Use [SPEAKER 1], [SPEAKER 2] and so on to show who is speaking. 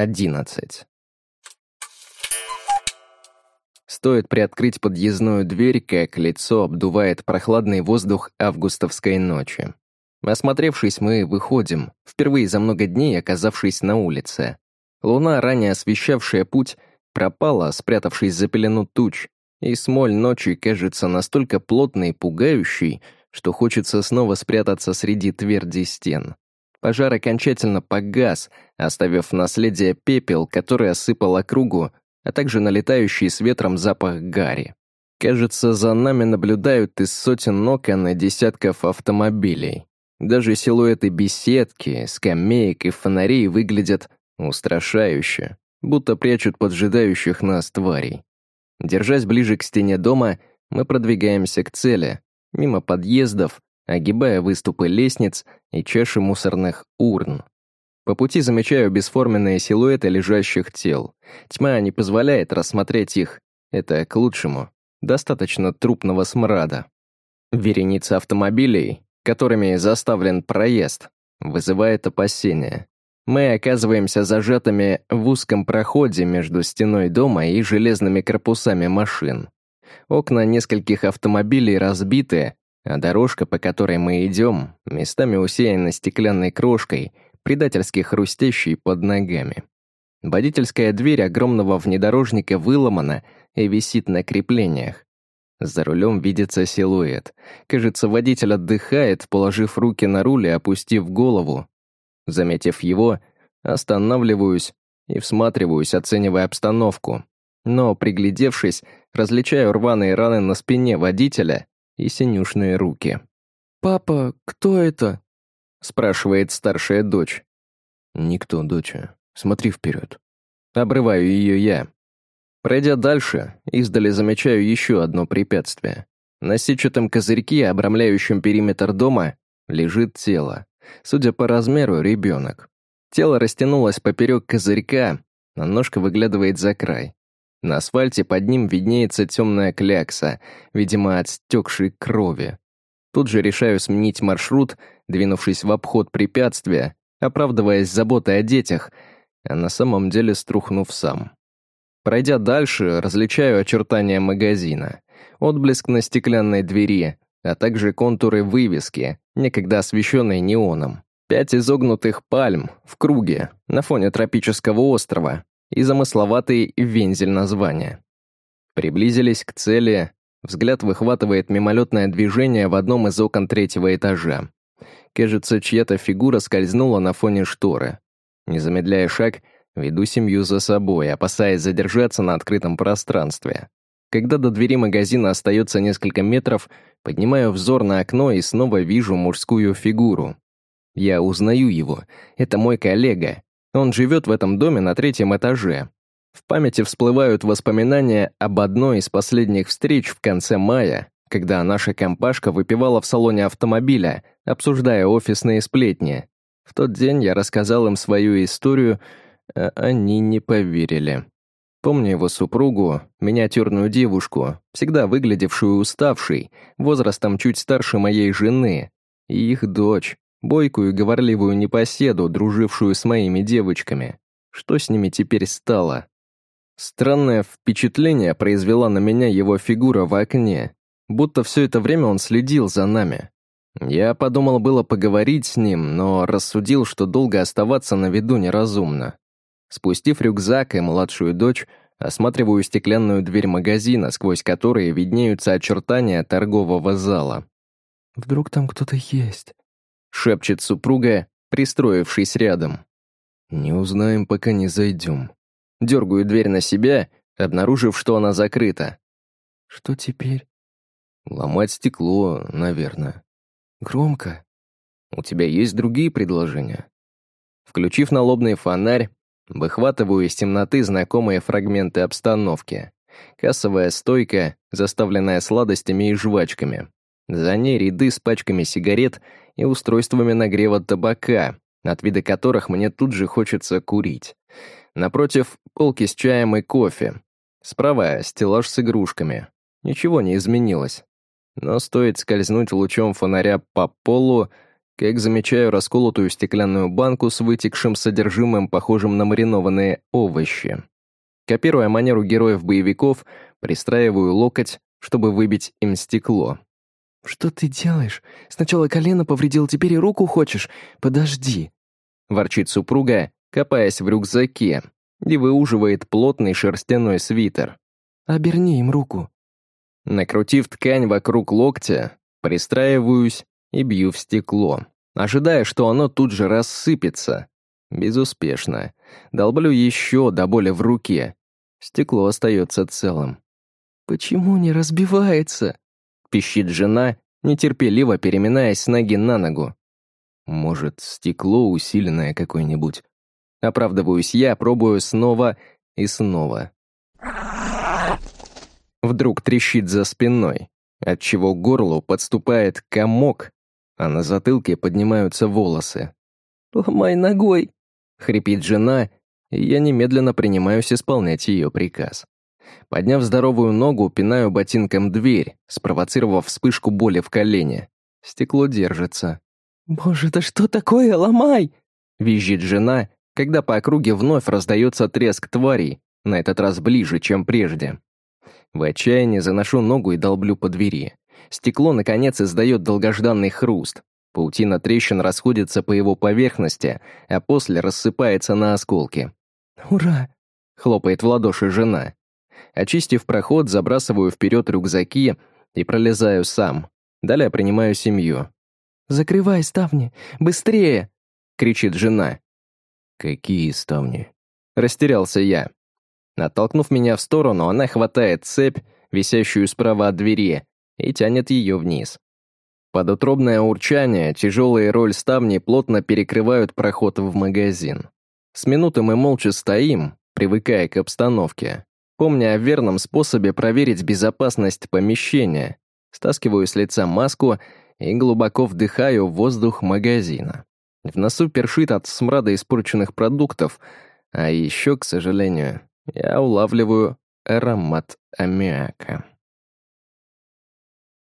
[SPEAKER 1] 11. Стоит приоткрыть подъездную дверь, как лицо обдувает прохладный воздух августовской ночи. Осмотревшись, мы выходим, впервые за много дней оказавшись на улице. Луна, ранее освещавшая путь, пропала, спрятавшись за пелену туч, и смоль ночи кажется настолько плотной и пугающей, что хочется снова спрятаться среди тверди стен. Пожар окончательно погас, оставив наследие пепел, который осыпал округу, а также налетающий с ветром запах гари. Кажется, за нами наблюдают из сотен окон и десятков автомобилей. Даже силуэты беседки, скамеек и фонарей выглядят устрашающе, будто прячут поджидающих нас тварей. Держась ближе к стене дома, мы продвигаемся к цели, мимо подъездов, огибая выступы лестниц и чаши мусорных урн. По пути замечаю бесформенные силуэты лежащих тел. Тьма не позволяет рассмотреть их. Это к лучшему. Достаточно трупного смрада. Вереница автомобилей, которыми заставлен проезд, вызывает опасения. Мы оказываемся зажатыми в узком проходе между стеной дома и железными корпусами машин. Окна нескольких автомобилей разбиты, а дорожка, по которой мы идем, местами усеяна стеклянной крошкой, предательски хрустящей под ногами. Водительская дверь огромного внедорожника выломана и висит на креплениях. За рулем видится силуэт. Кажется, водитель отдыхает, положив руки на руль и опустив голову. Заметив его, останавливаюсь и всматриваюсь, оценивая обстановку. Но, приглядевшись, различаю рваные раны на спине водителя и синюшные руки.
[SPEAKER 2] «Папа, кто это?»
[SPEAKER 1] — спрашивает старшая дочь.
[SPEAKER 2] «Никто, доча. Смотри вперед.
[SPEAKER 1] Обрываю ее я. Пройдя дальше, издали замечаю еще одно препятствие. На сетчатом козырьке, обрамляющем периметр дома, лежит тело. Судя по размеру, ребенок. Тело растянулось поперек козырька, а ножка выглядывает за край. На асфальте под ним виднеется темная клякса, видимо, от стекшей крови. Тут же решаю сменить маршрут, двинувшись в обход препятствия, оправдываясь заботой о детях, а на самом деле струхнув сам. Пройдя дальше, различаю очертания магазина. Отблеск на стеклянной двери, а также контуры вывески, некогда освещенной неоном. Пять изогнутых пальм в круге на фоне тропического острова, и замысловатый вензель названия. Приблизились к цели, взгляд выхватывает мимолетное движение в одном из окон третьего этажа. Кажется, чья-то фигура скользнула на фоне шторы. Не замедляя шаг, веду семью за собой, опасаясь задержаться на открытом пространстве. Когда до двери магазина остается несколько метров, поднимаю взор на окно и снова вижу мужскую фигуру. Я узнаю его. Это мой коллега, он живет в этом доме на третьем этаже. В памяти всплывают воспоминания об одной из последних встреч в конце мая, когда наша компашка выпивала в салоне автомобиля, обсуждая офисные сплетни. В тот день я рассказал им свою историю, а они не поверили. Помню его супругу, миниатюрную девушку, всегда выглядевшую уставшей, возрастом чуть старше моей жены, и их дочь, бойкую и говорливую непоседу, дружившую с моими девочками. Что с ними теперь стало? Странное впечатление произвела на меня его фигура в окне, будто все это время он следил за нами. Я подумал было поговорить с ним, но рассудил, что долго оставаться на виду неразумно. Спустив рюкзак и младшую дочь, осматриваю стеклянную дверь магазина, сквозь которые виднеются очертания торгового зала.
[SPEAKER 2] «Вдруг там кто-то есть?»
[SPEAKER 1] Шепчет супруга, пристроившись рядом.
[SPEAKER 2] «Не узнаем, пока не зайдем».
[SPEAKER 1] Дергаю дверь на себя, обнаружив, что она закрыта.
[SPEAKER 2] «Что теперь?»
[SPEAKER 1] «Ломать стекло, наверное».
[SPEAKER 2] «Громко».
[SPEAKER 1] «У тебя есть другие предложения?» Включив налобный фонарь, выхватываю из темноты знакомые фрагменты обстановки. Кассовая стойка, заставленная сладостями и жвачками. За ней ряды с пачками сигарет и устройствами нагрева табака, от вида которых мне тут же хочется курить. Напротив — полки с чаем и кофе. Справа — стеллаж с игрушками. Ничего не изменилось. Но стоит скользнуть лучом фонаря по полу, как замечаю расколотую стеклянную банку с вытекшим содержимым, похожим на маринованные овощи. Копируя манеру героев-боевиков, пристраиваю локоть, чтобы выбить им стекло.
[SPEAKER 2] «Что ты делаешь? Сначала колено повредил, теперь и руку хочешь? Подожди!»
[SPEAKER 1] Ворчит супруга, копаясь в рюкзаке, и выуживает плотный шерстяной свитер.
[SPEAKER 2] «Оберни им руку».
[SPEAKER 1] Накрутив ткань вокруг локтя, пристраиваюсь и бью в стекло, ожидая, что оно тут же рассыпется. Безуспешно. Долблю еще до боли в руке. Стекло остается целым.
[SPEAKER 2] «Почему не разбивается?»
[SPEAKER 1] — пищит жена, нетерпеливо переминаясь с ноги на ногу.
[SPEAKER 2] «Может, стекло усиленное какое-нибудь?»
[SPEAKER 1] Оправдываюсь я, пробую снова и снова. Вдруг трещит за спиной, отчего к горлу подступает комок, а на затылке поднимаются волосы.
[SPEAKER 2] «Ломай ногой!»
[SPEAKER 1] — хрипит жена, и я немедленно принимаюсь исполнять ее приказ. Подняв здоровую ногу, пинаю ботинком дверь, спровоцировав вспышку боли в колене. Стекло держится.
[SPEAKER 2] «Боже, да что такое? Ломай!»
[SPEAKER 1] — визжит жена, когда по округе вновь раздается треск тварей, на этот раз ближе, чем прежде. В отчаянии заношу ногу и долблю по двери. Стекло, наконец, издает долгожданный хруст. Паутина трещин расходится по его поверхности, а после рассыпается на осколки.
[SPEAKER 2] «Ура!»
[SPEAKER 1] — хлопает в ладоши жена. Очистив проход, забрасываю вперед рюкзаки и пролезаю сам. Далее принимаю семью.
[SPEAKER 2] «Закрывай ставни! Быстрее!»
[SPEAKER 1] — кричит жена.
[SPEAKER 2] «Какие ставни?»
[SPEAKER 1] Растерялся я. Оттолкнув меня в сторону, она хватает цепь, висящую справа от двери, и тянет ее вниз. Под утробное урчание тяжелые роль ставни плотно перекрывают проход в магазин. С минуты мы молча стоим, привыкая к обстановке. Помня о верном способе проверить безопасность помещения, стаскиваю с лица маску и глубоко вдыхаю воздух магазина. В носу першит от смрада испорченных продуктов, а еще, к сожалению, я улавливаю аромат аммиака.